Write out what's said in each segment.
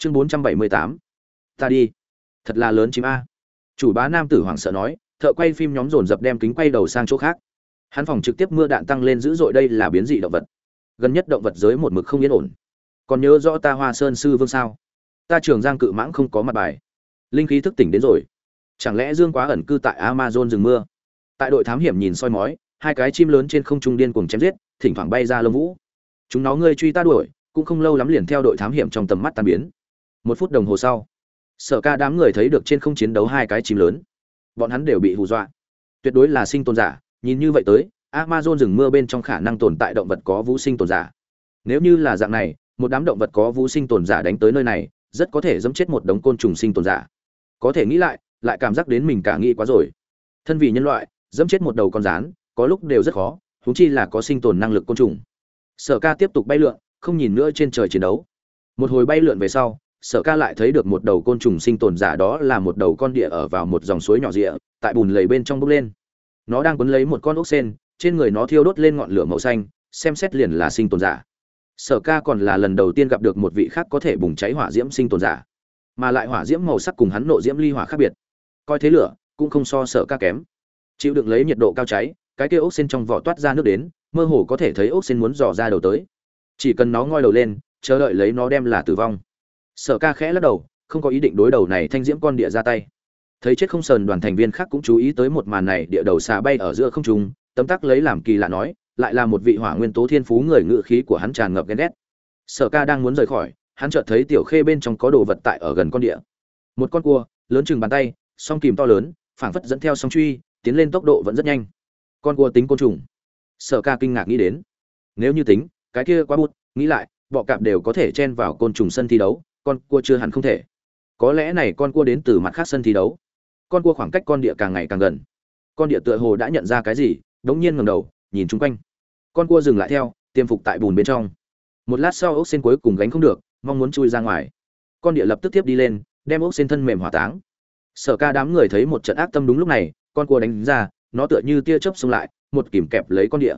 chương bốn trăm bảy mươi tám. Ta đi. Thật là lớn chim a. Chủ bá nam tử hoảng sợ nói, thợ quay phim nhóm dồn dập đem kính quay đầu sang chỗ khác. Hắn phòng trực tiếp mưa đạn tăng lên dữ dội đây là biến dị động vật. Gần nhất động vật giới một mực không yên ổn. Còn nhớ rõ ta hoa sơn sư vương sao? Ta trường giang cự mãng không có mặt bài. Linh khí thức tỉnh đến rồi. Chẳng lẽ dương quá ẩn cư tại amazon rừng mưa? Tại đội thám hiểm nhìn soi mói, hai cái chim lớn trên không trung điên cuồng chém giết, thỉnh thoảng bay ra lông vũ. Chúng nó ngươi truy ta đuổi, cũng không lâu lắm liền theo đội thám hiểm trong tầm mắt tan biến một phút đồng hồ sau, sở ca đám người thấy được trên không chiến đấu hai cái chim lớn. Bọn hắn đều bị hù dọa. Tuyệt đối là sinh tồn giả, nhìn như vậy tới, amazon rừng mưa bên trong khả năng tồn tại động vật có vũ sinh tồn giả. Nếu như là dạng này, một đám động vật có vũ sinh tồn giả đánh tới nơi này, rất có thể dẫm chết một đống côn trùng sinh tồn giả. Có thể nghĩ lại lại cảm giác đến mình cả nghĩ quá rồi. Thân vì nhân loại dẫm chết một đầu con rán, có lúc đều rất khó thú chi là có sinh tồn năng lực côn trùng. Sở ca tiếp tục bay lượn, không nhìn nữa trên trời chiến đấu. Một hồi bay lượn về sau sở ca lại thấy được một đầu côn trùng sinh tồn giả đó là một đầu con địa ở vào một dòng suối nhỏ rịa, tại bùn lầy bên trong bốc lên. Nó đang quấn lấy một con ốc sen trên người nó thiêu đốt lên ngọn lửa màu xanh, xem xét liền là sinh tồn giả. Sở ca còn là lần đầu tiên gặp được một vị khác có thể bùng cháy hỏa diễm sinh tồn giả, mà lại hỏa diễm màu sắc cùng hắn nộ diễm ly hỏa khác biệt. Coi thế lửa, cũng không so sở ca kém. Chịu đựng lấy nhiệt độ cao cháy, cái kia ốc sen trong vỏ toát ra nước đến, mơ hồ có thể thấy ốc sen muốn dò ra đầu tới. Chỉ cần nó ngoi đầu lên, chờ đợi lấy nó đem là tử vong sở ca khẽ lắc đầu, không có ý định đối đầu này thanh diễm con địa ra tay. Thấy chết không sờn đoàn thành viên khác cũng chú ý tới một màn này, địa đầu xà bay ở giữa không trung, tấm tắc lấy làm kỳ lạ nói, lại là một vị hỏa nguyên tố thiên phú người ngự khí của hắn tràn ngập ghen ghét. Sở ca đang muốn rời khỏi, hắn chợt thấy tiểu khê bên trong có đồ vật tại ở gần con địa. Một con cua, lớn chừng bàn tay, song kìm to lớn, phảng phất dẫn theo song truy, tiến lên tốc độ vẫn rất nhanh. Con cua tính côn trùng. Sở ca kinh ngạc nghĩ đến. Nếu như tính, cái kia quá bút nghĩ lại, bọ cạp đều có thể chen vào côn trùng sân thi đấu con cua chưa hẳn không thể. Có lẽ này con cua đến từ mặt khác sân thi đấu. Con cua khoảng cách con địa càng ngày càng gần. Con địa tựa hồ đã nhận ra cái gì, đống nhiên ngẩng đầu, nhìn chung quanh. Con cua dừng lại theo, tiêm phục tại bùn bên trong. Một lát sau ốc sen cuối cùng gánh không được, mong muốn chui ra ngoài. Con địa lập tức tiếp đi lên, đem ốc sen thân mềm hỏa táng. Sở ca đám người thấy một trận ác tâm đúng lúc này, con cua đánh ra, nó tựa như tia chớp xông lại, một kìm kẹp lấy con địa.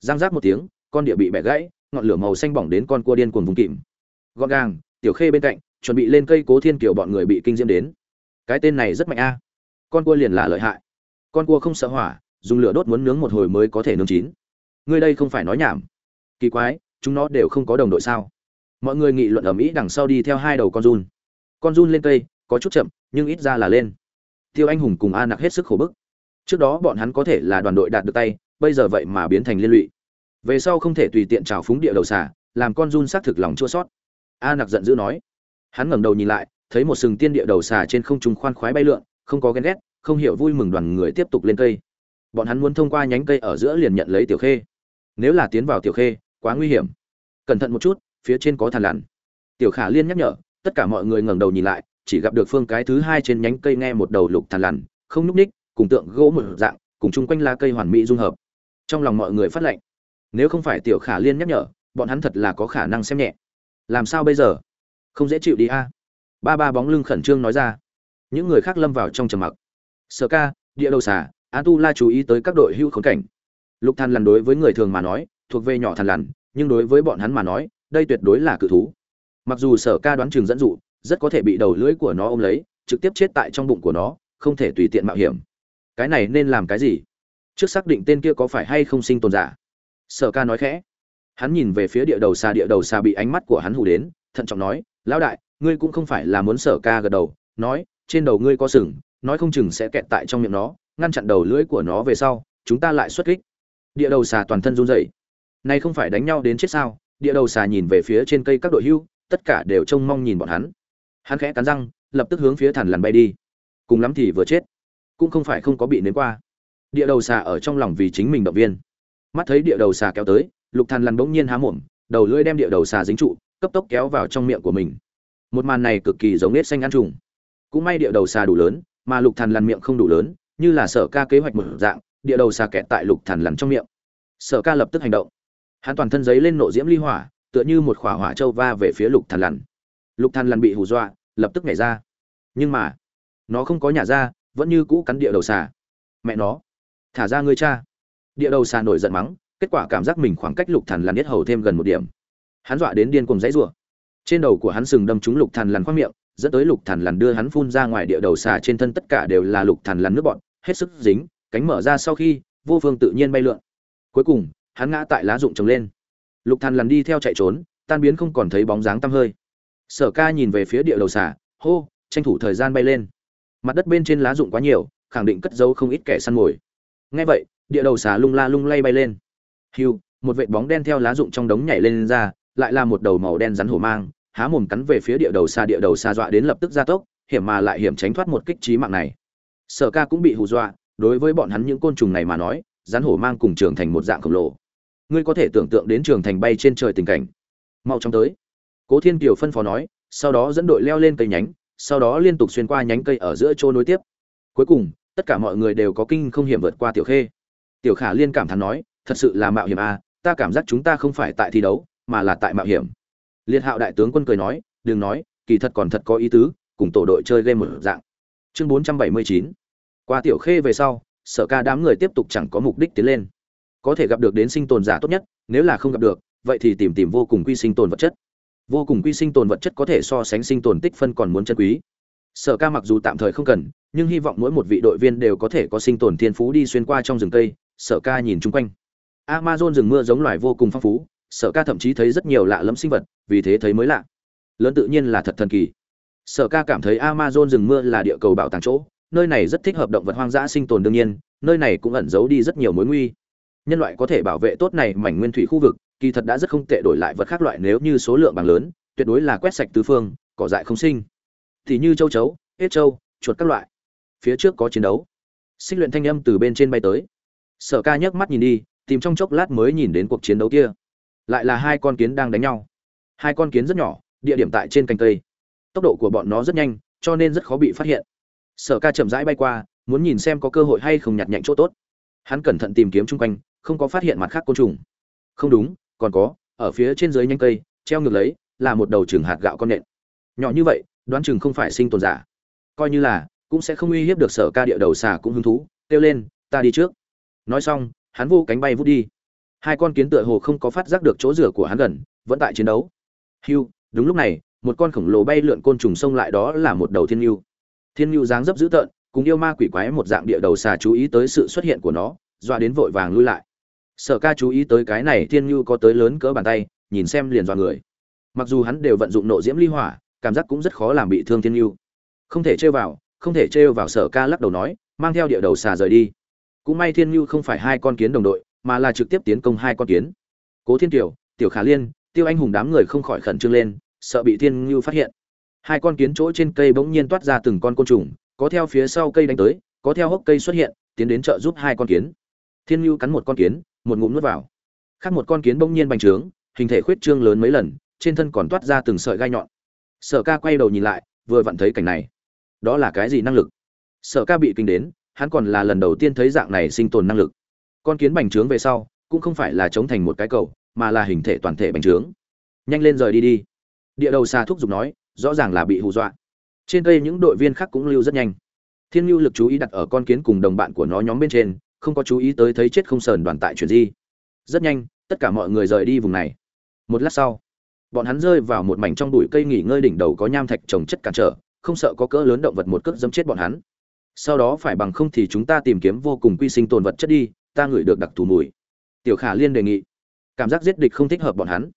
Giang giác một tiếng, con địa bị bẻ gãy, ngọn lửa màu xanh bỏng đến con cua điên cuồng vùng kìm. Gọn gàng tiểu khê bên cạnh, chuẩn bị lên cây cố thiên kiều bọn người bị kinh diễm đến. Cái tên này rất mạnh a. Con cua liền là lợi hại. Con cua không sợ hỏa, dùng lửa đốt muốn nướng một hồi mới có thể nướng chín. Ngươi đây không phải nói nhảm. Kỳ quái, chúng nó đều không có đồng đội sao? Mọi người nghị luận ở mỹ đằng sau đi theo hai đầu con run. Con run lên cây, có chút chậm, nhưng ít ra là lên. Tiêu anh hùng cùng a nặc hết sức khổ bức. Trước đó bọn hắn có thể là đoàn đội đạt được tay, bây giờ vậy mà biến thành liên lụy. Về sau không thể tùy tiện trào phúng địa đầu xả làm con run xác thực lòng chua sót a nặc giận dữ nói. Hắn ngẩng đầu nhìn lại, thấy một sừng tiên địa đầu xà trên không trung khoan khoái bay lượn, không có ghen ghét, không hiểu vui mừng đoàn người tiếp tục lên cây. Bọn hắn muốn thông qua nhánh cây ở giữa liền nhận lấy tiểu khê. Nếu là tiến vào tiểu khê, quá nguy hiểm. Cẩn thận một chút, phía trên có thằn lằn. Tiểu khả liên nhắc nhở, tất cả mọi người ngẩng đầu nhìn lại, chỉ gặp được phương cái thứ hai trên nhánh cây nghe một đầu lục thằn lằn, không nhúc ních, cùng tượng gỗ một dạng, cùng chung quanh lá cây hoàn mỹ dung hợp. Trong lòng mọi người phát lệnh. Nếu không phải tiểu khả liên nhắc nhở, bọn hắn thật là có khả năng xem nhẹ làm sao bây giờ? Không dễ chịu đi a. Ba ba bóng lưng khẩn trương nói ra. Những người khác lâm vào trong trầm mặc. Sở ca, địa đầu xà a tu la chú ý tới các đội hữu khốn cảnh. Lục than lằn đối với người thường mà nói, thuộc về nhỏ thằn lằn, nhưng đối với bọn hắn mà nói, đây tuyệt đối là cự thú. Mặc dù sở ca đoán chừng dẫn dụ, rất có thể bị đầu lưỡi của nó ôm lấy, trực tiếp chết tại trong bụng của nó, không thể tùy tiện mạo hiểm. Cái này nên làm cái gì? Trước xác định tên kia có phải hay không sinh tồn giả. Sở ca nói khẽ hắn nhìn về phía địa đầu xa, địa đầu xa bị ánh mắt của hắn hù đến, thận trọng nói, lão đại, ngươi cũng không phải là muốn sở ca gật đầu, nói, trên đầu ngươi có sừng, nói không chừng sẽ kẹt tại trong miệng nó, ngăn chặn đầu lưỡi của nó về sau, chúng ta lại xuất kích. Địa đầu xà toàn thân run rẩy. Nay không phải đánh nhau đến chết sao? Địa đầu xà nhìn về phía trên cây các đội hưu, tất cả đều trông mong nhìn bọn hắn. Hắn khẽ cắn răng, lập tức hướng phía thằn lằn bay đi. Cùng lắm thì vừa chết, cũng không phải không có bị nến qua. Địa đầu xà ở trong lòng vì chính mình động viên. Mắt thấy địa đầu xà kéo tới lục thần lằn bỗng nhiên há mồm, đầu lưỡi đem địa đầu xà dính trụ, cấp tốc kéo vào trong miệng của mình. Một màn này cực kỳ giống nết xanh ăn trùng. Cũng may địa đầu xà đủ lớn, mà lục thần lằn miệng không đủ lớn, như là sở ca kế hoạch một dạng, địa đầu xà kẹt tại lục thần lằn trong miệng. Sở ca lập tức hành động. Hắn toàn thân giấy lên nộ diễm ly hỏa, tựa như một khỏa hỏa châu va về phía lục thần lằn. Lục thần lằn bị hù dọa, lập tức nhảy ra. Nhưng mà, nó không có nhả ra, vẫn như cũ cắn địa đầu xà. Mẹ nó, thả ra ngươi cha. Địa đầu xà nổi giận mắng kết quả cảm giác mình khoảng cách lục thần lằn nhất hầu thêm gần một điểm. Hắn dọa đến điên cuồng dãy rủa. Trên đầu của hắn sừng đâm trúng lục thần lằn khoang miệng, dẫn tới lục thần lằn đưa hắn phun ra ngoài địa đầu xà trên thân tất cả đều là lục thần lằn nước bọn, hết sức dính, cánh mở ra sau khi, vô phương tự nhiên bay lượn. Cuối cùng, hắn ngã tại lá rụng trồng lên. Lục thần lằn đi theo chạy trốn, tan biến không còn thấy bóng dáng tăm hơi. Sở ca nhìn về phía địa đầu xà, hô, tranh thủ thời gian bay lên. Mặt đất bên trên lá rụng quá nhiều, khẳng định cất giấu không ít kẻ săn mồi. Ngay vậy, địa đầu xà lung la lung lay bay lên. Hưu, một vệt bóng đen theo lá rụng trong đống nhảy lên ra lại là một đầu màu đen rắn hổ mang há mồm cắn về phía địa đầu xa địa đầu xa dọa đến lập tức gia tốc hiểm mà lại hiểm tránh thoát một kích chí mạng này. Sở ca cũng bị hù dọa đối với bọn hắn những côn trùng này mà nói rắn hổ mang cùng trưởng thành một dạng khổng lồ. Ngươi có thể tưởng tượng đến trường thành bay trên trời tình cảnh. Mau chóng tới. Cố thiên kiều phân phó nói sau đó dẫn đội leo lên cây nhánh sau đó liên tục xuyên qua nhánh cây ở giữa chỗ nối tiếp. Cuối cùng tất cả mọi người đều có kinh không hiểm vượt qua tiểu khê. Tiểu khả liên cảm thán nói thật sự là mạo hiểm à ta cảm giác chúng ta không phải tại thi đấu, mà là tại mạo hiểm. Liệt hạo đại tướng quân cười nói, đừng nói, kỳ thật còn thật có ý tứ, cùng tổ đội chơi game một dạng. Chương bốn trăm bảy mươi chín, qua tiểu khê về sau, sở ca đám người tiếp tục chẳng có mục đích tiến lên. Có thể gặp được đến sinh tồn giả tốt nhất, nếu là không gặp được, vậy thì tìm tìm vô cùng quy sinh tồn vật chất. Vô cùng quy sinh tồn vật chất có thể so sánh sinh tồn tích phân còn muốn chân quý. Sở ca mặc dù tạm thời không cần, nhưng hy vọng mỗi một vị đội viên đều có thể có sinh tồn thiên phú đi xuyên qua trong rừng cây, sở ca nhìn chung quanh amazon rừng mưa giống loài vô cùng phong phú, sở ca thậm chí thấy rất nhiều lạ lẫm sinh vật, vì thế thấy mới lạ. Lớn tự nhiên là thật thần kỳ. Sở ca cảm thấy amazon rừng mưa là địa cầu bảo tàng chỗ, nơi này rất thích hợp động vật hoang dã sinh tồn đương nhiên, nơi này cũng ẩn giấu đi rất nhiều mối nguy. Nhân loại có thể bảo vệ tốt này mảnh nguyên thủy khu vực, kỳ thật đã rất không tệ đổi lại vật khác loại nếu như số lượng bằng lớn, tuyệt đối là quét sạch tứ phương, cỏ dại không sinh. Thì như châu chấu, hết châu, chuột các loại. Phía trước có chiến đấu. Xích luyện thanh âm từ bên trên bay tới. Sở ca nhấc mắt nhìn đi tìm trong chốc lát mới nhìn đến cuộc chiến đấu kia. Lại là hai con kiến đang đánh nhau. Hai con kiến rất nhỏ, địa điểm tại trên cành cây. Tốc độ của bọn nó rất nhanh, cho nên rất khó bị phát hiện. Sở ca chậm rãi bay qua, muốn nhìn xem có cơ hội hay không nhặt nhạnh chỗ tốt. Hắn cẩn thận tìm kiếm chung quanh, không có phát hiện mặt khác côn trùng. Không đúng, còn có, ở phía trên dưới nhanh cây, treo ngược lấy, là một đầu trường hạt gạo con nện. Nhỏ như vậy, đoán chừng không phải sinh tồn giả. Coi như là, cũng sẽ không uy hiếp được sở ca địa đầu xà cũng hứng thú, kêu lên, ta đi trước. Nói xong hắn vô cánh bay vút đi. Hai con kiến tựa hồ không có phát giác được chỗ rửa của hắn gần, vẫn tại chiến đấu. Hiu đúng lúc này, một con khổng lồ bay lượn côn trùng xông lại, đó là một đầu thiên lưu. Thiên lưu dáng dấp dữ tợn, cùng yêu ma quỷ quái một dạng địa đầu xà chú ý tới sự xuất hiện của nó doa đến vội vàng lui lại. Sở ca chú ý tới cái này, thiên lưu có tới lớn cỡ bàn tay, nhìn xem liền dọa người. Mặc dù hắn đều vận dụng nộ diễm ly hỏa, cảm giác cũng rất khó làm bị thương thiên lưu. Không thể trêu vào, không thể trêu vào sở ca lắc đầu nói, mang theo địa đầu xà rời đi cũng may thiên lưu không phải hai con kiến đồng đội, mà là trực tiếp tiến công hai con kiến. Cố thiên tiểu tiểu khả liên, tiêu anh hùng đám người không khỏi khẩn trương lên, sợ bị thiên ngưu phát hiện. Hai con kiến chỗ trên cây bỗng nhiên toát ra từng con côn trùng, có theo phía sau cây đánh tới, có theo hốc cây xuất hiện, tiến đến trợ giúp hai con kiến. Thiên ngưu cắn một con kiến, một ngụm nuốt vào. Khác một con kiến bỗng nhiên bành trướng, hình thể khuyết trương lớn mấy lần, trên thân còn toát ra từng sợi gai nhọn. Sở ca quay đầu nhìn lại, vừa vặn thấy cảnh này. Đó là cái gì năng lực? Sở ca bị kinh đến hắn còn là lần đầu tiên thấy dạng này sinh tồn năng lực. Con kiến bành trướng về sau, cũng không phải là chống thành một cái cầu, mà là hình thể toàn thể bành trướng. Nhanh lên rời đi đi. Địa đầu xa thúc giục nói, rõ ràng là bị hù dọa. Trên cây những đội viên khác cũng lưu rất nhanh. Thiên lưu lực chú ý đặt ở con kiến cùng đồng bạn của nó nhóm bên trên, không có chú ý tới thấy chết không sờn đoàn tại chuyển gì. rất nhanh, tất cả mọi người rời đi vùng này. Một lát sau, bọn hắn rơi vào một mảnh trong bụi cây nghỉ ngơi đỉnh đầu có nham thạch trồng chất cản trở, không sợ có cỡ lớn động vật một cước dẫm chết bọn hắn sau đó phải bằng không thì chúng ta tìm kiếm vô cùng quy sinh tồn vật chất đi, ta ngửi được đặc thù mùi. Tiểu khả liên đề nghị. Cảm giác giết địch không thích hợp bọn hắn.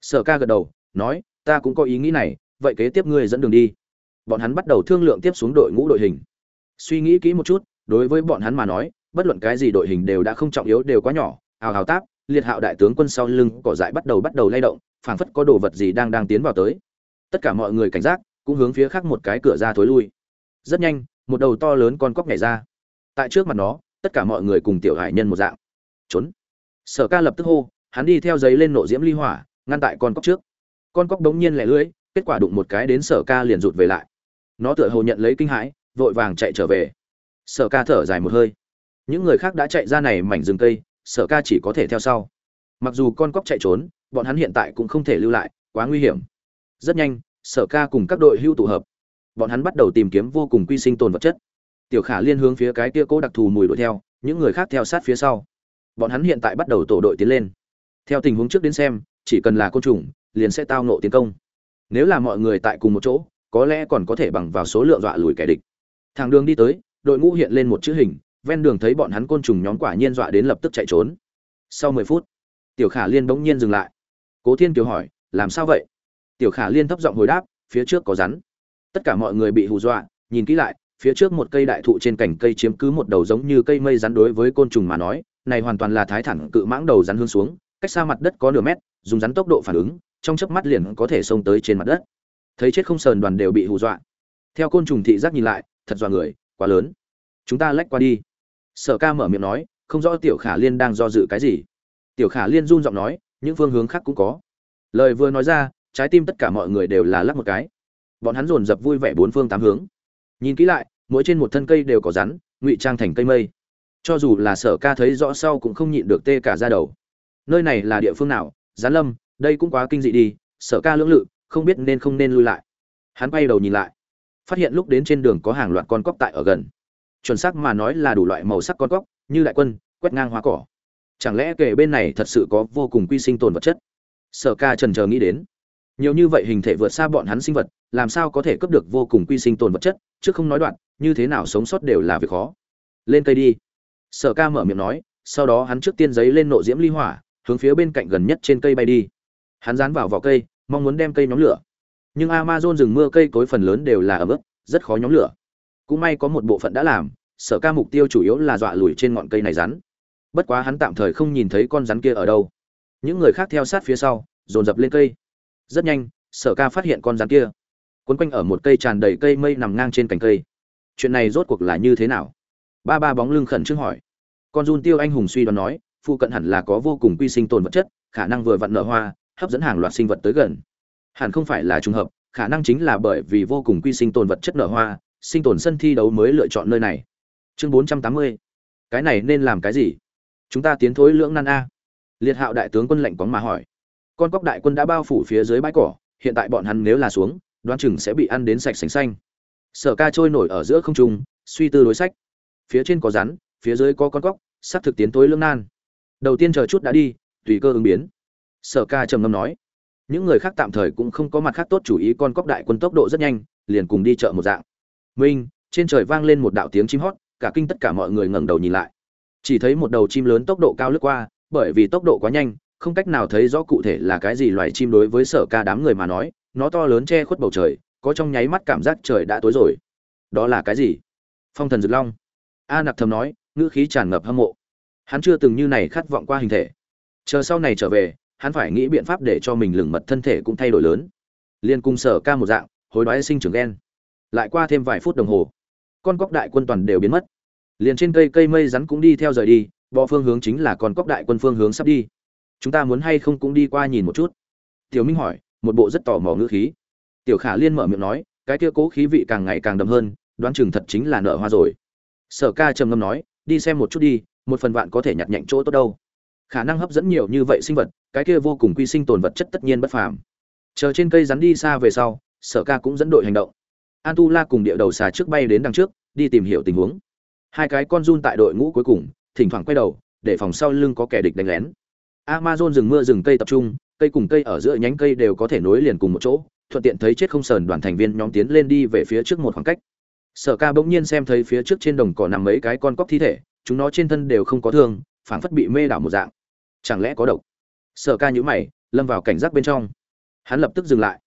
Sở ca gật đầu, nói, ta cũng có ý nghĩ này, vậy kế tiếp ngươi dẫn đường đi. Bọn hắn bắt đầu thương lượng tiếp xuống đội ngũ đội hình. Suy nghĩ kỹ một chút, đối với bọn hắn mà nói, bất luận cái gì đội hình đều đã không trọng yếu, đều quá nhỏ. Hào hào táp, liệt hạo đại tướng quân sau lưng cỏ dại bắt đầu bắt đầu lay động, phảng phất có đồ vật gì đang đang tiến vào tới. Tất cả mọi người cảnh giác, cũng hướng phía khác một cái cửa ra thối lui. Rất nhanh một đầu to lớn con cóc nhảy ra. Tại trước mặt nó, tất cả mọi người cùng tiểu hải nhân một dạng. Trốn. Sở ca lập tức hô, hắn đi theo giấy lên nộ diễm ly hỏa, ngăn tại con cóc trước. Con cóc đống nhiên lẻ lưỡi, kết quả đụng một cái đến sở ca liền rụt về lại. Nó tựa hồ nhận lấy kinh hãi, vội vàng chạy trở về. Sở ca thở dài một hơi. Những người khác đã chạy ra này mảnh rừng cây, sở ca chỉ có thể theo sau. Mặc dù con cóc chạy trốn, bọn hắn hiện tại cũng không thể lưu lại, quá nguy hiểm. Rất nhanh, sở ca cùng các đội hưu tụ hợp bọn hắn bắt đầu tìm kiếm vô cùng quy sinh tồn vật chất. Tiểu khả liên hướng phía cái kia cố đặc thù mùi đuổi theo, những người khác theo sát phía sau. Bọn hắn hiện tại bắt đầu tổ đội tiến lên. Theo tình huống trước đến xem, chỉ cần là côn trùng, liền sẽ tao nộ tiến công. Nếu là mọi người tại cùng một chỗ, có lẽ còn có thể bằng vào số lượng dọa lùi kẻ địch. Thang đường đi tới, đội ngũ hiện lên một chữ hình, ven đường thấy bọn hắn côn trùng nhóm quả nhiên dọa đến lập tức chạy trốn. Sau mười phút, tiểu khả liên bỗng nhiên dừng lại. Cố thiên kiều hỏi, làm sao vậy? Tiểu khả liên thấp giọng hồi đáp, phía trước có rắn tất cả mọi người bị hù dọa, nhìn kỹ lại, phía trước một cây đại thụ trên cành cây chiếm cứ một đầu giống như cây mây rắn đối với côn trùng mà nói, này hoàn toàn là thái thẳng cự mãng đầu rắn hướng xuống, cách xa mặt đất có nửa mét, dùng rắn tốc độ phản ứng, trong chớp mắt liền có thể xông tới trên mặt đất. Thấy chết không sờn đoàn đều bị hù dọa. Theo côn trùng thị giác nhìn lại, thật dọa người, quá lớn. Chúng ta lách qua đi. Sở ca mở miệng nói, không rõ tiểu khả liên đang do dự cái gì. Tiểu khả liên run giọng nói, những phương hướng khác cũng có. Lời vừa nói ra, trái tim tất cả mọi người đều là lắc một cái bọn hắn dồn dập vui vẻ bốn phương tám hướng. Nhìn kỹ lại, mỗi trên một thân cây đều có rắn, ngụy trang thành cây mây. Cho dù là sở ca thấy rõ sau cũng không nhịn được tê cả ra đầu. Nơi này là địa phương nào? Gián lâm, đây cũng quá kinh dị đi, sở ca lưỡng lự, không biết nên không nên lui lại. Hắn quay đầu nhìn lại, phát hiện lúc đến trên đường có hàng loạt con cóc tại ở gần. Chuẩn xác mà nói là đủ loại màu sắc con cóc, như đại quân, quét ngang hoa cỏ. Chẳng lẽ kể bên này thật sự có vô cùng quy sinh tồn vật chất? Sở ca trần chờ nghĩ đến nhiều như vậy hình thể vượt xa bọn hắn sinh vật, làm sao có thể cấp được vô cùng quy sinh tồn vật chất, chứ không nói đoạn, như thế nào sống sót đều là việc khó. Lên cây đi. Sở ca mở miệng nói, sau đó hắn trước tiên giấy lên nộ diễm ly hỏa, hướng phía bên cạnh gần nhất trên cây bay đi. Hắn dán vào vỏ cây, mong muốn đem cây nhóm lửa. Nhưng amazon rừng mưa cây cối phần lớn đều là ấm ức rất khó nhóm lửa. Cũng may có một bộ phận đã làm, sở ca mục tiêu chủ yếu là dọa lùi trên ngọn cây này rắn. Bất quá hắn tạm thời không nhìn thấy con rắn kia ở đâu. Những người khác theo sát phía sau, dồn dập lên cây rất nhanh, sở ca phát hiện con rắn kia. Quấn quanh ở một cây tràn đầy cây mây nằm ngang trên cành cây. Chuyện này rốt cuộc là như thế nào? Ba ba bóng lưng khẩn trương hỏi. Con run tiêu anh hùng suy đoán nói, phụ cận hẳn là có vô cùng quy sinh tồn vật chất, khả năng vừa vặn nở hoa, hấp dẫn hàng loạt sinh vật tới gần. Hẳn không phải là trùng hợp, khả năng chính là bởi vì vô cùng quy sinh tồn vật chất nở hoa, sinh tồn sân thi đấu mới lựa chọn nơi này. Chương bốn trăm tám mươi. Cái này nên làm cái gì? Chúng ta tiến thối lưỡng nan a. Liệt hạo đại tướng quân lệnh quán mà hỏi con cóc đại quân đã bao phủ phía dưới bãi cỏ, hiện tại bọn hắn nếu là xuống, đoán chừng sẽ bị ăn đến sạch sành xanh. Sở ca trôi nổi ở giữa không trung, suy tư đối sách. Phía trên có rắn, phía dưới có con cóc, sắp thực tiến tối lương nan. Đầu tiên chờ chút đã đi, tùy cơ ứng biến. Sở ca trầm ngâm nói. Những người khác tạm thời cũng không có mặt khác tốt chủ ý, con cóc đại quân tốc độ rất nhanh, liền cùng đi chợ một dạng. Minh, trên trời vang lên một đạo tiếng chim hót, cả kinh tất cả mọi người ngẩng đầu nhìn lại. Chỉ thấy một đầu chim lớn tốc độ cao lướt qua, bởi vì tốc độ quá nhanh không cách nào thấy rõ cụ thể là cái gì loài chim đối với sở ca đám người mà nói, nó to lớn che khuất bầu trời, có trong nháy mắt cảm giác trời đã tối rồi. Đó là cái gì? Phong thần dực long. A nặc thầm nói, ngữ khí tràn ngập hâm mộ. Hắn chưa từng như này khát vọng qua hình thể. Chờ sau này trở về, hắn phải nghĩ biện pháp để cho mình lửng mật thân thể cũng thay đổi lớn. Liên cung sở ca một dạng, hối đoái sinh trưởng ghen lại qua thêm vài phút đồng hồ, con cóc đại quân toàn đều biến mất. Liền trên cây cây mây rắn cũng đi theo rời đi bò phương hướng chính là con cóc đại quân phương hướng sắp đi chúng ta muốn hay không cũng đi qua nhìn một chút. Tiểu minh hỏi, một bộ rất tò mò ngữ khí. Tiểu khả liên mở miệng nói, cái kia cố khí vị càng ngày càng đậm hơn, đoán chừng thật chính là nợ hoa rồi. Sở ca trầm ngâm nói, đi xem một chút đi, một phần vạn có thể nhặt nhạnh chỗ tốt đâu. Khả năng hấp dẫn nhiều như vậy sinh vật, cái kia vô cùng quy sinh tồn vật chất tất nhiên bất phàm. Chờ trên cây rắn đi xa về sau, sở ca cũng dẫn đội hành động. An tu la cùng địa đầu xà trước bay đến đằng trước, đi tìm hiểu tình huống. Hai cái con run tại đội ngũ cuối cùng, thỉnh thoảng quay đầu, để phòng sau lưng có kẻ địch đánh lén amazon rừng mưa rừng cây tập trung, cây cùng cây ở giữa nhánh cây đều có thể nối liền cùng một chỗ, thuận tiện thấy chết không sờn đoàn thành viên nhóm tiến lên đi về phía trước một khoảng cách. Sở ca bỗng nhiên xem thấy phía trước trên đồng cỏ nằm mấy cái con cóc thi thể, chúng nó trên thân đều không có thương, phảng phất bị mê đảo một dạng. Chẳng lẽ có độc? Sở ca nhữ mày, lâm vào cảnh giác bên trong. Hắn lập tức dừng lại.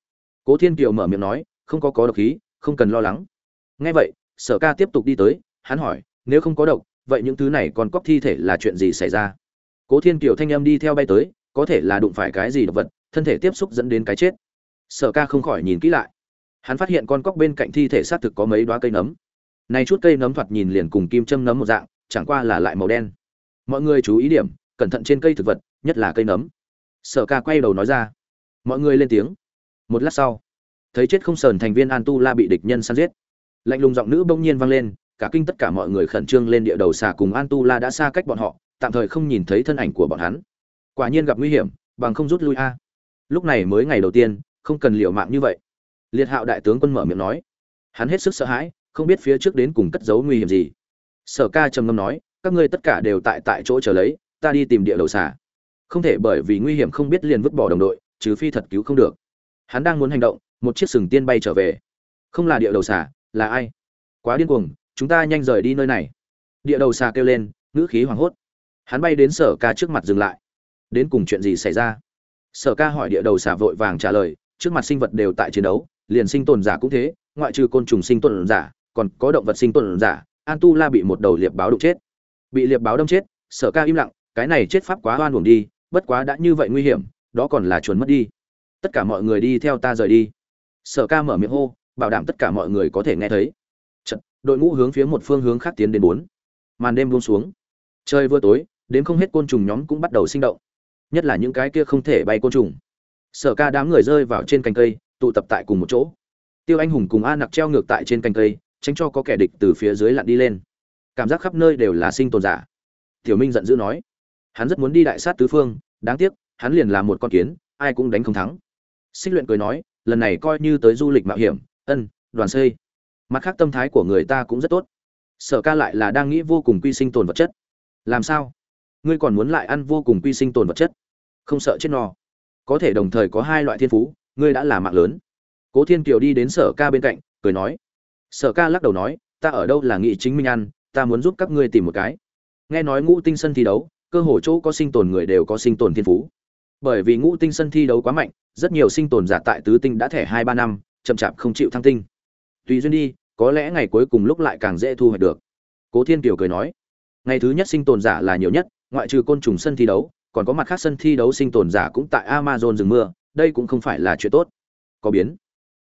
Cố thiên kiều mở miệng nói, không có có độc khí, không cần lo lắng. Ngay vậy, sở ca tiếp tục đi tới, hắn hỏi, nếu không có độc, vậy những thứ này còn cóc thi thể là chuyện gì xảy ra? Cố thiên kiều thanh âm đi theo bay tới, có thể là đụng phải cái gì động vật, thân thể tiếp xúc dẫn đến cái chết. Sở ca không khỏi nhìn kỹ lại. Hắn phát hiện con cóc bên cạnh thi thể xác thực có mấy đoá cây nấm. Này chút cây nấm thoạt nhìn liền cùng kim châm nấm một dạng, chẳng qua là lại màu đen. Mọi người chú ý điểm, cẩn thận trên cây thực vật, nhất là cây nấm. Sở ca quay đầu nói ra. Mọi người lên tiếng. Một lát sau, thấy chết không sờn thành viên an tu la bị địch nhân săn giết. Lạnh lùng giọng nữ bỗng nhiên vang lên, cả kinh tất cả mọi người khẩn trương lên địa đầu xà cùng an tu la đã xa cách bọn họ tạm thời không nhìn thấy thân ảnh của bọn hắn. Quả nhiên gặp nguy hiểm, bằng không rút lui a. Lúc này mới ngày đầu tiên, không cần liều mạng như vậy. Liệt hạo đại tướng quân mở miệng nói. Hắn hết sức sợ hãi, không biết phía trước đến cùng cất giấu nguy hiểm gì. Sở ca trầm ngâm nói, các ngươi tất cả đều tại tại chỗ chờ lấy, ta đi tìm địa đầu xà. Không thể bởi vì nguy hiểm không biết liền vứt bỏ đồng đội, trừ phi thật cứu không được. Hắn đang muốn hành động, một chiếc sừng tiên bay trở về. Không là địa đầu xà, là ai? Quá điên cuồng, chúng ta nhanh rời đi nơi này. Địa đầu xà kêu lên, ngữ khí hoảng hốt hắn bay đến sở ca trước mặt dừng lại. Đến cùng chuyện gì xảy ra? Sở ca hỏi địa đầu xà vội vàng trả lời trước mặt sinh vật đều tại chiến đấu liền sinh tồn giả cũng thế ngoại trừ côn trùng sinh tồn giả còn có động vật sinh tồn giả an tu la bị một đầu liệp báo đụng chết. Bị liệp báo đâm chết sở ca im lặng cái này chết pháp quá oan uổng đi bất quá đã như vậy nguy hiểm đó còn là chuồn mất đi. Tất cả mọi người đi theo ta rời đi. Sở ca mở miệng hô bảo đảm tất cả mọi người có thể nghe thấy. Chật, đội ngũ hướng phía một phương hướng khác tiến đến bốn. Màn đêm buông xuống. Trời vừa tối đến không hết côn trùng nhóm cũng bắt đầu sinh động. Nhất là những cái kia không thể bay côn trùng. Sở ca đám người rơi vào trên cành cây, tụ tập tại cùng một chỗ. Tiêu anh hùng cùng a nặc treo ngược tại trên cành cây, tránh cho có kẻ địch từ phía dưới lặn đi lên. Cảm giác khắp nơi đều là sinh tồn giả. Tiểu minh giận dữ nói, hắn rất muốn đi đại sát tứ phương, đáng tiếc, hắn liền là một con kiến, ai cũng đánh không thắng. Xích luyện cười nói, lần này coi như tới du lịch mạo hiểm, ân, đoàn xây. Mặt khác tâm thái của người ta cũng rất tốt. Sở ca lại là đang nghĩ vô cùng quy sinh tồn vật chất. Làm sao? Ngươi còn muốn lại ăn vô cùng quy sinh tồn vật chất. Không sợ chết no. Có thể đồng thời có hai loại thiên phú, ngươi đã là mạng lớn. Cố thiên kiều đi đến sở ca bên cạnh, cười nói. Sở ca lắc đầu nói, ta ở đâu là nghị chính mình ăn, ta muốn giúp các ngươi tìm một cái. Nghe nói ngũ tinh sân thi đấu, cơ hồ chỗ có sinh tồn người đều có sinh tồn thiên phú. Bởi vì ngũ tinh sân thi đấu quá mạnh, rất nhiều sinh tồn giả tại tứ tinh đã thẻ hai ba năm, chậm chạp không chịu thăng tinh. Tùy duyên đi, có lẽ ngày cuối cùng lúc lại càng dễ thu hoạch được. Cố thiên kiều cười nói, ngày thứ nhất sinh tồn giả là nhiều nhất ngoại trừ côn trùng sân thi đấu, còn có mặt khác sân thi đấu sinh tồn giả cũng tại amazon rừng mưa, đây cũng không phải là chuyện tốt. Có biến.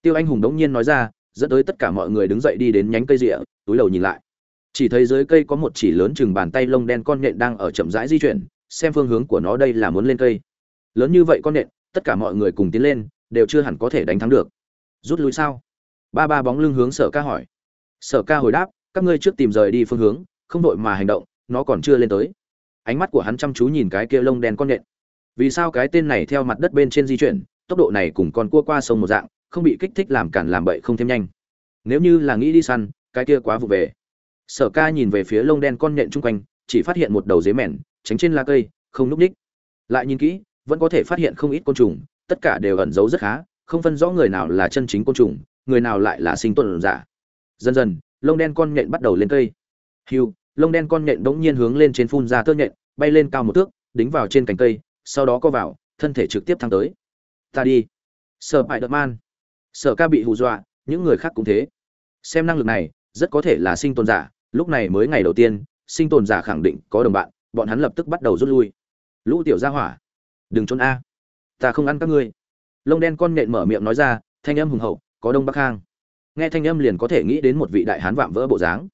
Tiêu anh hùng đống nhiên nói ra, dẫn tới tất cả mọi người đứng dậy đi đến nhánh cây rịa túi đầu nhìn lại. Chỉ thấy dưới cây có một chỉ lớn chừng bàn tay lông đen con nhện đang ở chậm rãi di chuyển, xem phương hướng của nó đây là muốn lên cây. Lớn như vậy con nhện, tất cả mọi người cùng tiến lên, đều chưa hẳn có thể đánh thắng được. Rút lui sao? Ba ba bóng lưng hướng sở ca hỏi. Sở ca hồi đáp, các ngươi trước tìm rời đi phương hướng, không đội mà hành động, nó còn chưa lên tới ánh mắt của hắn chăm chú nhìn cái kia lông đen con nện. vì sao cái tên này theo mặt đất bên trên di chuyển, tốc độ này cùng con cua qua sông một dạng, không bị kích thích làm cản làm bậy không thêm nhanh. Nếu như là nghĩ đi săn, cái kia quá vụ về. Sở ca nhìn về phía lông đen con nhện chung quanh, chỉ phát hiện một đầu dế mèn, tránh trên lá cây, không núp ních. Lại nhìn kỹ, vẫn có thể phát hiện không ít côn trùng, tất cả đều ẩn giấu rất khá, không phân rõ người nào là chân chính côn trùng, người nào lại là sinh tồn giả. Dần dần, lông đen con nhện bắt đầu lên cây. Hiu lông đen con nhện đống nhiên hướng lên trên phun ra tơ nhện, bay lên cao một thước, đính vào trên cành cây, sau đó co vào, thân thể trực tiếp thăng tới. Ta đi. Sợ bại đợt man. Sợ ca bị hù dọa, những người khác cũng thế. Xem năng lực này, rất có thể là sinh tồn giả, lúc này mới ngày đầu tiên, sinh tồn giả khẳng định có đồng bạn, bọn hắn lập tức bắt đầu rút lui. Lũ tiểu gia hỏa. Đừng trốn a. Ta không ăn các ngươi. Lông đen con nhện mở miệng nói ra, thanh âm hùng hậu, có đông bắc hang. Nghe thanh âm liền có thể nghĩ đến một vị đại hán vạm vỡ bộ dáng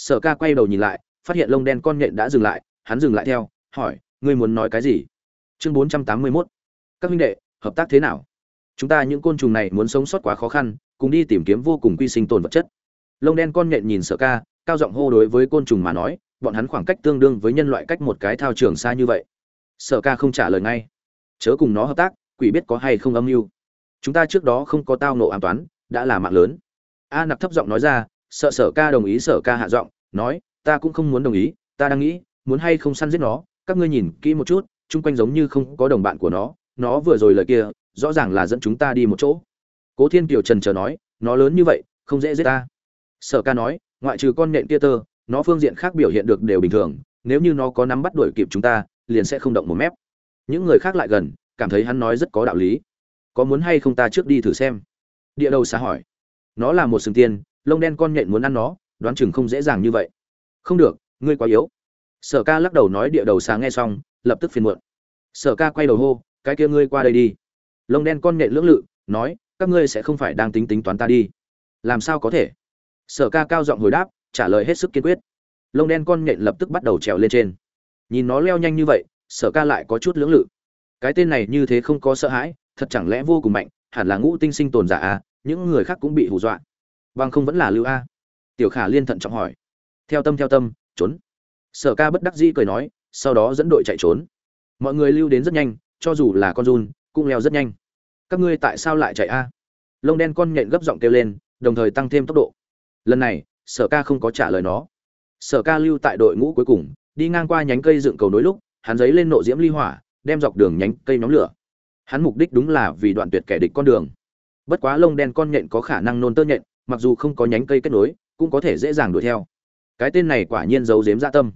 sở ca quay đầu nhìn lại, phát hiện lông đen con nhện đã dừng lại, hắn dừng lại theo, hỏi, ngươi muốn nói cái gì? Chương bốn trăm tám mươi mốt. Các huynh đệ, hợp tác thế nào? Chúng ta những côn trùng này muốn sống sót quá khó khăn, cùng đi tìm kiếm vô cùng quy sinh tồn vật chất. Lông đen con nhện nhìn sở ca, cao giọng hô đối với côn trùng mà nói, bọn hắn khoảng cách tương đương với nhân loại cách một cái thao trường xa như vậy. Sở ca không trả lời ngay. Chớ cùng nó hợp tác, quỷ biết có hay không âm mưu. Chúng ta trước đó không có tao nộ an toán, đã là mạng lớn. A nặc thấp giọng nói ra sợ sở ca đồng ý sở ca hạ giọng, nói, ta cũng không muốn đồng ý, ta đang nghĩ, muốn hay không săn giết nó, các ngươi nhìn kỹ một chút, chung quanh giống như không có đồng bạn của nó nó vừa rồi lời kia, rõ ràng là dẫn chúng ta đi một chỗ. Cố thiên kiều trần chờ nói, nó lớn như vậy, không dễ giết ta. Sở ca nói, ngoại trừ con nện kia tơ, nó phương diện khác biểu hiện được đều bình thường, nếu như nó có nắm bắt đuổi kịp chúng ta, liền sẽ không động một mép. Những người khác lại gần, cảm thấy hắn nói rất có đạo lý. Có muốn hay không ta trước đi thử xem? Địa đầu xa hỏi. Nó là một sừng tiên lông đen con nhện muốn ăn nó, đoán chừng không dễ dàng như vậy. Không được, ngươi quá yếu. Sở ca lắc đầu nói địa đầu sáng nghe xong, lập tức phiền muộn. Sở ca quay đầu hô, cái kia ngươi qua đây đi. Lông đen con nhện lưỡng lự, nói, các ngươi sẽ không phải đang tính tính toán ta đi. Làm sao có thể? Sở ca cao giọng hồi đáp, trả lời hết sức kiên quyết. Lông đen con nhện lập tức bắt đầu trèo lên trên. Nhìn nó leo nhanh như vậy, sở ca lại có chút lưỡng lự. Cái tên này như thế không có sợ hãi, thật chẳng lẽ vô cùng mạnh, hẳn là ngũ tinh sinh tồn giả à những người khác cũng bị hù dọa bằng không vẫn là lưu a. Tiểu khả liên thận trọng hỏi. Theo tâm theo tâm, trốn. Sở ca bất đắc dĩ cười nói, sau đó dẫn đội chạy trốn. Mọi người lưu đến rất nhanh, cho dù là con run, cũng leo rất nhanh. Các ngươi tại sao lại chạy a? Lông đen con nhện gấp giọng kêu lên, đồng thời tăng thêm tốc độ. Lần này, sở ca không có trả lời nó. Sở ca lưu tại đội ngũ cuối cùng, đi ngang qua nhánh cây dựng cầu nối lúc, hắn giấy lên nộ diễm ly hỏa, đem dọc đường nhánh cây nhóm lửa. Hắn mục đích đúng là vì đoạn tuyệt kẻ địch con đường. Bất quá lông đen con nhện có khả năng nôn tơ nhện mặc dù không có nhánh cây kết nối, cũng có thể dễ dàng đuổi theo. Cái tên này quả nhiên giấu giếm dạ tâm.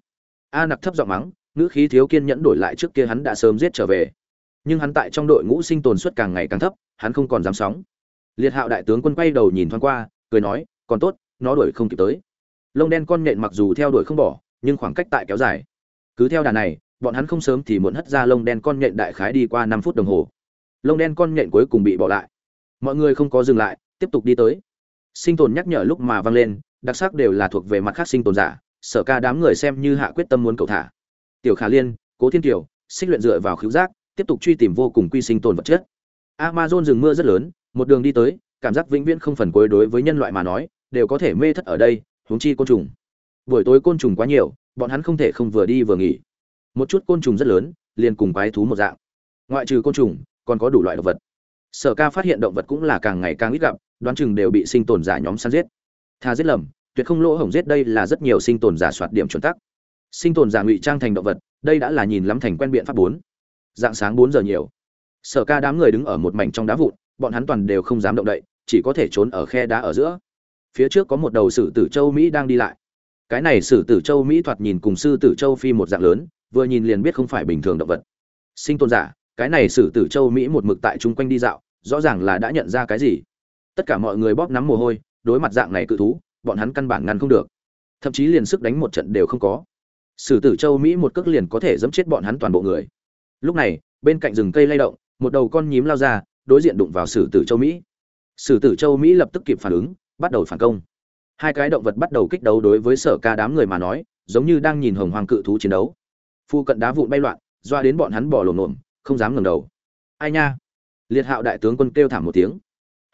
A nặc thấp giọng mắng, ngữ khí thiếu kiên nhẫn đổi lại trước kia hắn đã sớm giết trở về. Nhưng hắn tại trong đội ngũ sinh tồn suất càng ngày càng thấp, hắn không còn dám sóng. Liệt hạo đại tướng quân quay đầu nhìn thoáng qua, cười nói, còn tốt, nó đuổi không kịp tới. Lông đen con nhện mặc dù theo đuổi không bỏ, nhưng khoảng cách tại kéo dài. Cứ theo đà này, bọn hắn không sớm thì muộn hất ra lông đen con nhện đại khái đi qua năm phút đồng hồ. Lông đen con nhện cuối cùng bị bỏ lại. Mọi người không có dừng lại, tiếp tục đi tới sinh tồn nhắc nhở lúc mà vang lên, đặc sắc đều là thuộc về mặt khác sinh tồn giả, sở ca đám người xem như hạ quyết tâm muốn cầu thả. Tiểu khả liên, cố thiên kiều, xích luyện dựa vào khứu giác, tiếp tục truy tìm vô cùng quy sinh tồn vật chất. Amazon rừng mưa rất lớn, một đường đi tới, cảm giác vĩnh viễn không phần cuối đối với nhân loại mà nói, đều có thể mê thất ở đây, huống chi côn trùng. Buổi tối côn trùng quá nhiều, bọn hắn không thể không vừa đi vừa nghỉ. Một chút côn trùng rất lớn, liền cùng quái thú một dạng. Ngoại trừ côn trùng, còn có đủ loại động vật. Sở ca phát hiện động vật cũng là càng ngày càng ít gặp đoán chừng đều bị sinh tồn giả nhóm săn giết. Tha giết lầm, tuyệt không lỗ hổng giết, đây là rất nhiều sinh tồn giả soạt điểm chuẩn tắc. Sinh tồn giả ngụy trang thành động vật, đây đã là nhìn lắm thành quen biện pháp bốn. Dạng sáng bốn giờ nhiều. Sở ca đám người đứng ở một mảnh trong đá vụn, bọn hắn toàn đều không dám động đậy, chỉ có thể trốn ở khe đá ở giữa. Phía trước có một đầu sử tử châu mỹ đang đi lại. Cái này sử tử châu mỹ thoạt nhìn cùng sư tử châu phi một dạng lớn, vừa nhìn liền biết không phải bình thường động vật. Sinh tồn giả, cái này sử tử châu mỹ một mực tại chung quanh đi dạo, rõ ràng là đã nhận ra cái gì? Tất cả mọi người bóp nắm mồ hôi, đối mặt dạng này cự thú, bọn hắn căn bản ngăn không được. Thậm chí liền sức đánh một trận đều không có. Sử tử châu mỹ một cước liền có thể dẫm chết bọn hắn toàn bộ người. Lúc này, bên cạnh rừng cây lay động, một đầu con nhím lao ra, đối diện đụng vào sử tử châu mỹ. Sử tử châu mỹ lập tức kịp phản ứng, bắt đầu phản công. Hai cái động vật bắt đầu kích đấu đối với sở ca đám người mà nói, giống như đang nhìn hồng hoàng cự thú chiến đấu. Phu cận đá vụn bay loạn, doa đến bọn hắn bỏ lồn lổm, không dám ngẩng đầu. Ai nha? Liệt hạo đại tướng quân kêu thảm một tiếng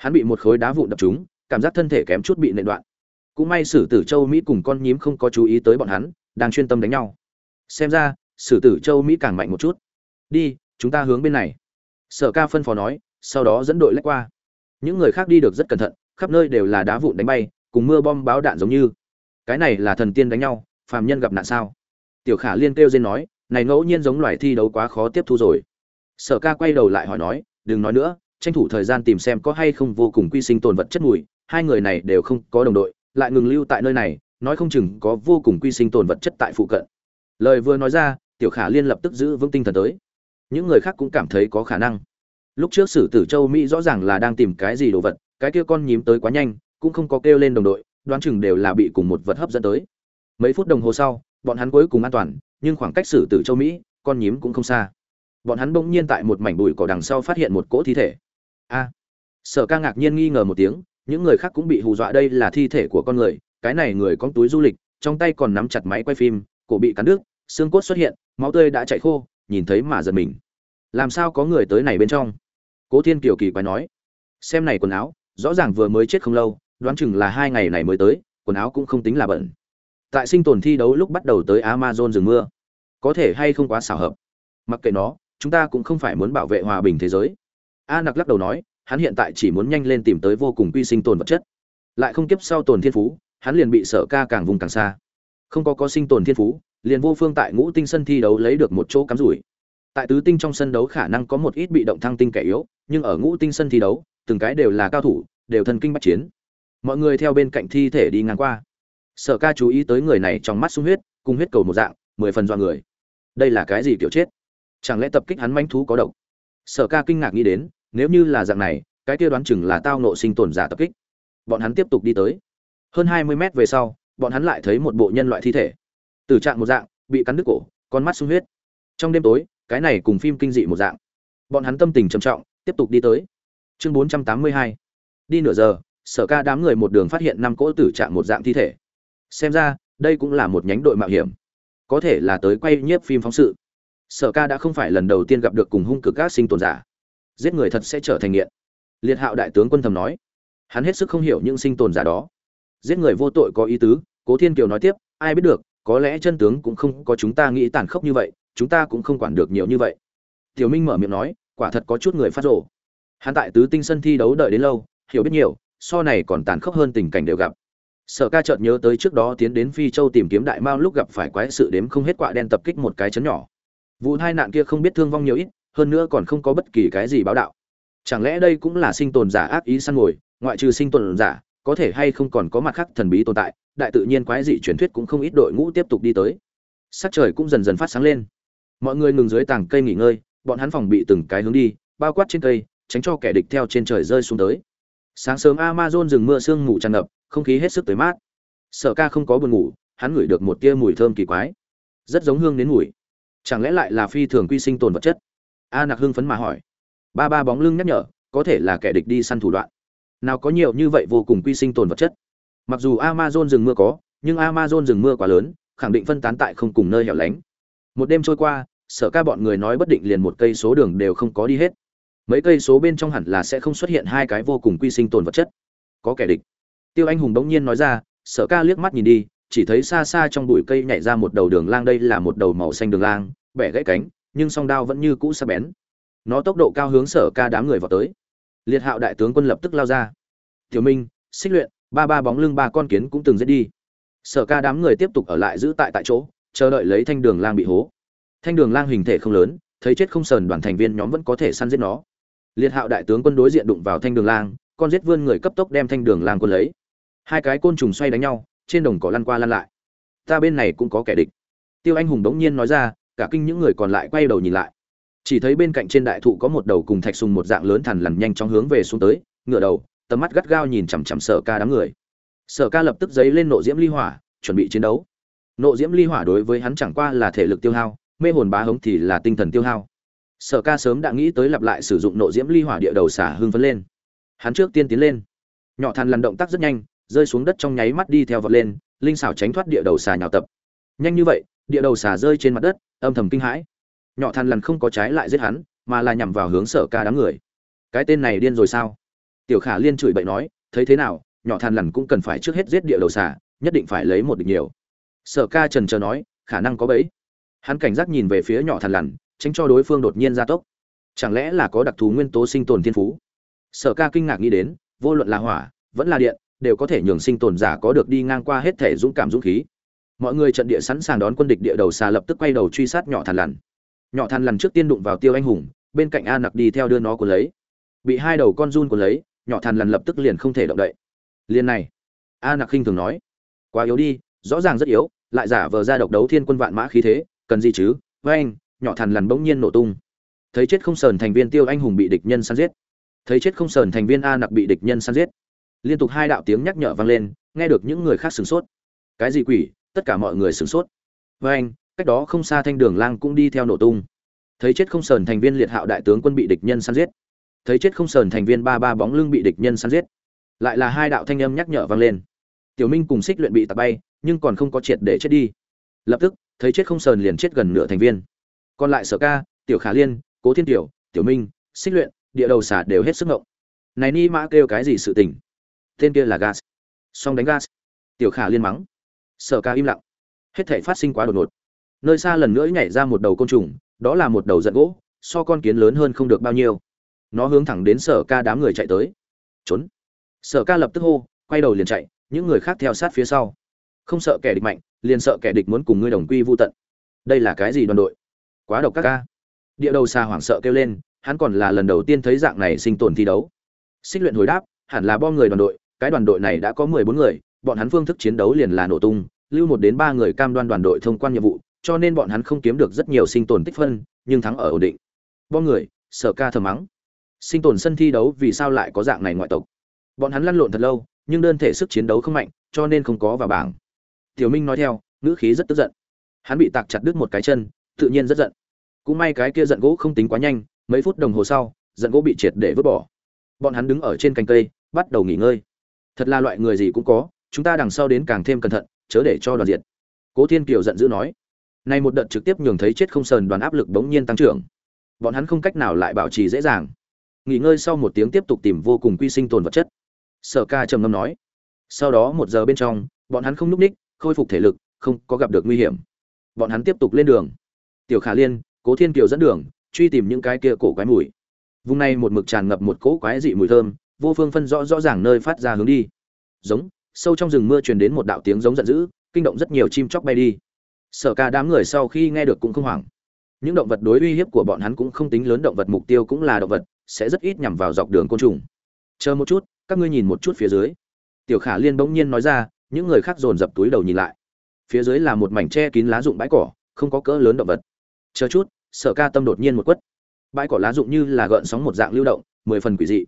hắn bị một khối đá vụn đập trúng, cảm giác thân thể kém chút bị nện đoạn. Cũng may sử tử châu mỹ cùng con nhím không có chú ý tới bọn hắn, đang chuyên tâm đánh nhau. Xem ra, sử tử châu mỹ càng mạnh một chút. Đi, chúng ta hướng bên này. Sở ca phân phó nói, sau đó dẫn đội lách qua. Những người khác đi được rất cẩn thận, khắp nơi đều là đá vụn đánh bay, cùng mưa bom báo đạn giống như. Cái này là thần tiên đánh nhau, phàm nhân gặp nạn sao? Tiểu khả liên kêu dên nói, này ngẫu nhiên giống loài thi đấu quá khó tiếp thu rồi. Sở ca quay đầu lại hỏi nói, đừng nói nữa tranh thủ thời gian tìm xem có hay không vô cùng quy sinh tồn vật chất mùi, hai người này đều không có đồng đội, lại ngừng lưu tại nơi này, nói không chừng có vô cùng quy sinh tồn vật chất tại phụ cận. Lời vừa nói ra, tiểu khả liên lập tức giữ vững tinh thần tới. Những người khác cũng cảm thấy có khả năng. Lúc trước sử tử châu mỹ rõ ràng là đang tìm cái gì đồ vật, cái kia con nhím tới quá nhanh, cũng không có kêu lên đồng đội, đoán chừng đều là bị cùng một vật hấp dẫn tới. Mấy phút đồng hồ sau, bọn hắn cuối cùng an toàn, nhưng khoảng cách sử tử châu mỹ, con nhím cũng không xa. Bọn hắn bỗng nhiên tại một mảnh bụi cỏ đằng sau phát hiện một cỗ thi thể a. Sở ca ngạc nhiên nghi ngờ một tiếng, những người khác cũng bị hù dọa đây là thi thể của con người, cái này người con túi du lịch, trong tay còn nắm chặt máy quay phim, cổ bị cắn đứt, xương cốt xuất hiện, máu tươi đã chảy khô, nhìn thấy mà giật mình. Làm sao có người tới này bên trong? Cố thiên kiều kỳ quái nói. Xem này quần áo, rõ ràng vừa mới chết không lâu, đoán chừng là hai ngày này mới tới, quần áo cũng không tính là bẩn. Tại sinh tồn thi đấu lúc bắt đầu tới amazon rừng mưa. Có thể hay không quá xảo hợp? Mặc kệ nó, chúng ta cũng không phải muốn bảo vệ hòa bình thế giới a nặc lắc đầu nói, hắn hiện tại chỉ muốn nhanh lên tìm tới vô cùng quy sinh tồn vật chất. Lại không kiếp sau tồn thiên phú, hắn liền bị sợ ca càng vùng càng xa. Không có có sinh tồn thiên phú, liền vô phương tại ngũ tinh sân thi đấu lấy được một chỗ cắm rủi. Tại tứ tinh trong sân đấu khả năng có một ít bị động thăng tinh kẻ yếu, nhưng ở ngũ tinh sân thi đấu, từng cái đều là cao thủ, đều thần kinh bắt chiến. Mọi người theo bên cạnh thi thể đi ngang qua. Sở ca chú ý tới người này trong mắt sung huyết, cùng huyết cầu một dạng, mười phần do người. Đây là cái gì kiểu chết? Chẳng lẽ tập kích hắn manh thú có độc? Sở ca kinh ngạc nghĩ đến nếu như là dạng này, cái kia đoán chừng là tao nộ sinh tồn giả tập kích. Bọn hắn tiếp tục đi tới. Hơn hai mươi mét về sau, bọn hắn lại thấy một bộ nhân loại thi thể. Từ trạng một dạng, bị cắn đứt cổ, con mắt sung huyết. Trong đêm tối, cái này cùng phim kinh dị một dạng. Bọn hắn tâm tình trầm trọng, tiếp tục đi tới. Chương bốn trăm tám mươi hai. Đi nửa giờ, sở ca đám người một đường phát hiện năm cỗ tử trạng một dạng thi thể. Xem ra, đây cũng là một nhánh đội mạo hiểm. Có thể là tới quay nhiếp phim phóng sự. Sở ca đã không phải lần đầu tiên gặp được cùng hung cực các sinh tồn giả giết người thật sẽ trở thành nghiện. Liệt hạo đại tướng quân thầm nói. Hắn hết sức không hiểu những sinh tồn giả đó. Giết người vô tội có ý tứ, cố thiên kiều nói tiếp, ai biết được, có lẽ chân tướng cũng không có chúng ta nghĩ tàn khốc như vậy, chúng ta cũng không quản được nhiều như vậy. Tiểu minh mở miệng nói, quả thật có chút người phát rổ hắn tại tứ tinh sân thi đấu đợi đến lâu, hiểu biết nhiều, so này còn tàn khốc hơn tình cảnh đều gặp. Sở ca chợt nhớ tới trước đó tiến đến phi châu tìm kiếm đại mao lúc gặp phải quái sự đếm không hết quạ đen tập kích một cái chấn nhỏ. Vụ hai nạn kia không biết thương vong nhiều ít hơn nữa còn không có bất kỳ cái gì báo đạo. Chẳng lẽ đây cũng là sinh tồn giả ác ý săn ngồi ngoại trừ sinh tồn giả, có thể hay không còn có mặt khác thần bí tồn tại, đại tự nhiên quái dị truyền thuyết cũng không ít đội ngũ tiếp tục đi tới. Sắc trời cũng dần dần phát sáng lên. Mọi người ngừng dưới tảng cây nghỉ ngơi, bọn hắn phòng bị từng cái hướng đi, bao quát trên cây, tránh cho kẻ địch theo trên trời rơi xuống tới. Sáng sớm amazon rừng mưa sương mù tràn ngập, không khí hết sức tới mát. Sở ca không có buồn ngủ, hắn ngửi được một tia mùi thơm kỳ quái. Rất giống hương đến mùi. Chẳng lẽ lại là phi thường quy sinh tồn vật chất? A nặc hưng phấn mà hỏi. Ba ba bóng lưng nhắc nhở, có thể là kẻ địch đi săn thủ đoạn. Nào có nhiều như vậy vô cùng quy sinh tồn vật chất. Mặc dù amazon rừng mưa có, nhưng amazon rừng mưa quá lớn, khẳng định phân tán tại không cùng nơi hẻo lánh. Một đêm trôi qua, sở ca bọn người nói bất định liền một cây số đường đều không có đi hết. Mấy cây số bên trong hẳn là sẽ không xuất hiện hai cái vô cùng quy sinh tồn vật chất. Có kẻ địch. Tiêu anh hùng đống nhiên nói ra, sở ca liếc mắt nhìn đi, chỉ thấy xa xa trong bụi cây nhảy ra một đầu đường lang, đây là một đầu màu xanh đường lang, bẻ gãy cánh nhưng song đao vẫn như cũ sắc bén. Nó tốc độ cao hướng sở ca đám người vào tới. Liệt hạo đại tướng quân lập tức lao ra. Tiểu minh, xích luyện, ba ba bóng lưng ba con kiến cũng từng giết đi. Sở ca đám người tiếp tục ở lại giữ tại tại chỗ, chờ đợi lấy thanh đường lang bị hố. Thanh đường lang hình thể không lớn, thấy chết không sờn đoàn thành viên nhóm vẫn có thể săn giết nó. Liệt hạo đại tướng quân đối diện đụng vào thanh đường lang, con giết vươn người cấp tốc đem thanh đường lang quân lấy. Hai cái côn trùng xoay đánh nhau, trên đồng cỏ lăn qua lăn lại. Ta bên này cũng có kẻ địch. Tiêu anh hùng đống nhiên nói ra cả kinh những người còn lại quay đầu nhìn lại. Chỉ thấy bên cạnh trên đại thụ có một đầu cùng thạch sùng một dạng lớn thằn lằn nhanh chóng hướng về xuống tới ngựa đầu, tầm mắt gắt gao nhìn chằm chằm sở ca đám người. Sở ca lập tức giấy lên nộ diễm ly hỏa, chuẩn bị chiến đấu. Nộ diễm ly hỏa đối với hắn chẳng qua là thể lực tiêu hao, mê hồn bá hống thì là tinh thần tiêu hao. Sở ca sớm đã nghĩ tới lặp lại sử dụng nộ diễm ly hỏa địa đầu xả hương phấn lên. Hắn trước tiên tiến lên. Nhỏ thằn lằn động tác rất nhanh, rơi xuống đất trong nháy mắt đi theo vật lên, linh xảo tránh thoát địa đầu xà nhào tập. Nhanh như vậy địa đầu xà rơi trên mặt đất, âm thầm kinh hãi. Nhỏ thằn lằn không có trái lại giết hắn, mà là nhằm vào hướng sở ca đám người. Cái tên này điên rồi sao? Tiểu khả liên chửi bậy nói, thấy thế nào, nhỏ thằn lằn cũng cần phải trước hết giết địa đầu xà, nhất định phải lấy một địch nhiều. Sở ca trần trờ nói, khả năng có bẫy. Hắn cảnh giác nhìn về phía nhỏ thằn lằn, tránh cho đối phương đột nhiên gia tốc. Chẳng lẽ là có đặc thù nguyên tố sinh tồn thiên phú? Sở ca kinh ngạc nghĩ đến, vô luận là hỏa, vẫn là điện, đều có thể nhường sinh tồn giả có được đi ngang qua hết thể dũng cảm dũng khí mọi người trận địa sẵn sàng đón quân địch địa đầu xà lập tức quay đầu truy sát nhỏ thằn lằn. Nhỏ thằn lằn trước tiên đụng vào tiêu anh hùng, bên cạnh a nặc đi theo đưa nó của lấy. Bị hai đầu con run của lấy, nhỏ thằn lằn lập tức liền không thể động đậy. Liền này, a nặc khinh thường nói, quá yếu đi, rõ ràng rất yếu, lại giả vờ ra độc đấu thiên quân vạn mã khí thế, cần gì chứ? Với anh, nhỏ thằn lằn bỗng nhiên nổ tung. Thấy chết không sờn thành viên tiêu anh hùng bị địch nhân săn giết. Thấy chết không sờn thành viên a nặc bị địch nhân săn giết. Liên tục hai đạo tiếng nhắc nhở vang lên, nghe được những người khác sửng sốt. Cái gì quỷ? Tất cả mọi người sửng sốt. Với anh, cách đó không xa thanh đường lang cũng đi theo nổ tung. Thấy chết không sờn thành viên liệt hạo đại tướng quân bị địch nhân săn giết. Thấy chết không sờn thành viên ba ba bóng lưng bị địch nhân săn giết. Lại là hai đạo thanh âm nhắc nhở vang lên. Tiểu minh cùng xích luyện bị tạt bay, nhưng còn không có triệt để chết đi. Lập tức, thấy chết không sờn liền chết gần nửa thành viên. Còn lại sở ca, tiểu khả liên, cố thiên tiểu tiểu minh, xích luyện, địa đầu xả đều hết sức ngộng. Này ni mã kêu cái gì sự tình? Tên kia là gas. Song đánh gas. Tiểu khả liên mắng sở ca im lặng. Hết thể phát sinh quá đột ngột. Nơi xa lần nữa nhảy ra một đầu côn trùng, đó là một đầu giận gỗ, so con kiến lớn hơn không được bao nhiêu. Nó hướng thẳng đến sở ca đám người chạy tới. Trốn. Sở ca lập tức hô, quay đầu liền chạy, những người khác theo sát phía sau. Không sợ kẻ địch mạnh, liền sợ kẻ địch muốn cùng ngươi đồng quy vô tận. Đây là cái gì đoàn đội? Quá độc các ca. Địa đầu xa hoảng sợ kêu lên, hắn còn là lần đầu tiên thấy dạng này sinh tồn thi đấu. Xích luyện hồi đáp, hẳn là bom người đoàn đội, cái đoàn đội này đã có mười bốn người bọn hắn phương thức chiến đấu liền là nổ tung, lưu một đến ba người cam đoan đoàn đội thông quan nhiệm vụ, cho nên bọn hắn không kiếm được rất nhiều sinh tồn tích phân, nhưng thắng ở ổn định. Bọn người, Sở ca thầm mắng. Sinh tồn sân thi đấu vì sao lại có dạng này ngoại tộc? Bọn hắn lăn lộn thật lâu, nhưng đơn thể sức chiến đấu không mạnh, cho nên không có vào bảng. Tiểu minh nói theo, ngữ khí rất tức giận. Hắn bị tạc chặt đứt một cái chân, tự nhiên rất giận. Cũng may cái kia giận gỗ không tính quá nhanh, mấy phút đồng hồ sau, giận gỗ bị triệt để vứt bỏ. Bọn hắn đứng ở trên cành cây, bắt đầu nghỉ ngơi. Thật là loại người gì cũng có chúng ta đằng sau đến càng thêm cẩn thận, chớ để cho đoàn diện cố thiên kiều giận dữ nói. Nay một đợt trực tiếp nhường thấy chết không sờn, đoàn áp lực bỗng nhiên tăng trưởng. Bọn hắn không cách nào lại bảo trì dễ dàng. Nghỉ ngơi sau một tiếng tiếp tục tìm vô cùng quy sinh tồn vật chất. Sở ca trầm ngâm nói. Sau đó một giờ bên trong, bọn hắn không núp ních, khôi phục thể lực, không có gặp được nguy hiểm. Bọn hắn tiếp tục lên đường. Tiểu khả liên, cố thiên kiều dẫn đường, truy tìm những cái kia cổ quái mùi. Vùng này một mực tràn ngập một cỗ quái dị mùi thơm, vô phương phân rõ rõ ràng nơi phát ra hướng đi. Giống sâu trong rừng mưa truyền đến một đạo tiếng giống giận dữ, kinh động rất nhiều chim chóc bay đi. Sở ca đám người sau khi nghe được cũng không hoảng. Những động vật đối uy hiếp của bọn hắn cũng không tính lớn, động vật mục tiêu cũng là động vật, sẽ rất ít nhằm vào dọc đường côn trùng. Chờ một chút, các ngươi nhìn một chút phía dưới. Tiểu khả liên bỗng nhiên nói ra, những người khác dồn dập túi đầu nhìn lại. Phía dưới là một mảnh che kín lá rụng bãi cỏ, không có cỡ lớn động vật. Chờ chút, sở ca tâm đột nhiên một quất. Bãi cỏ lá rụng như là gợn sóng một dạng lưu động, mười phần quỷ dị.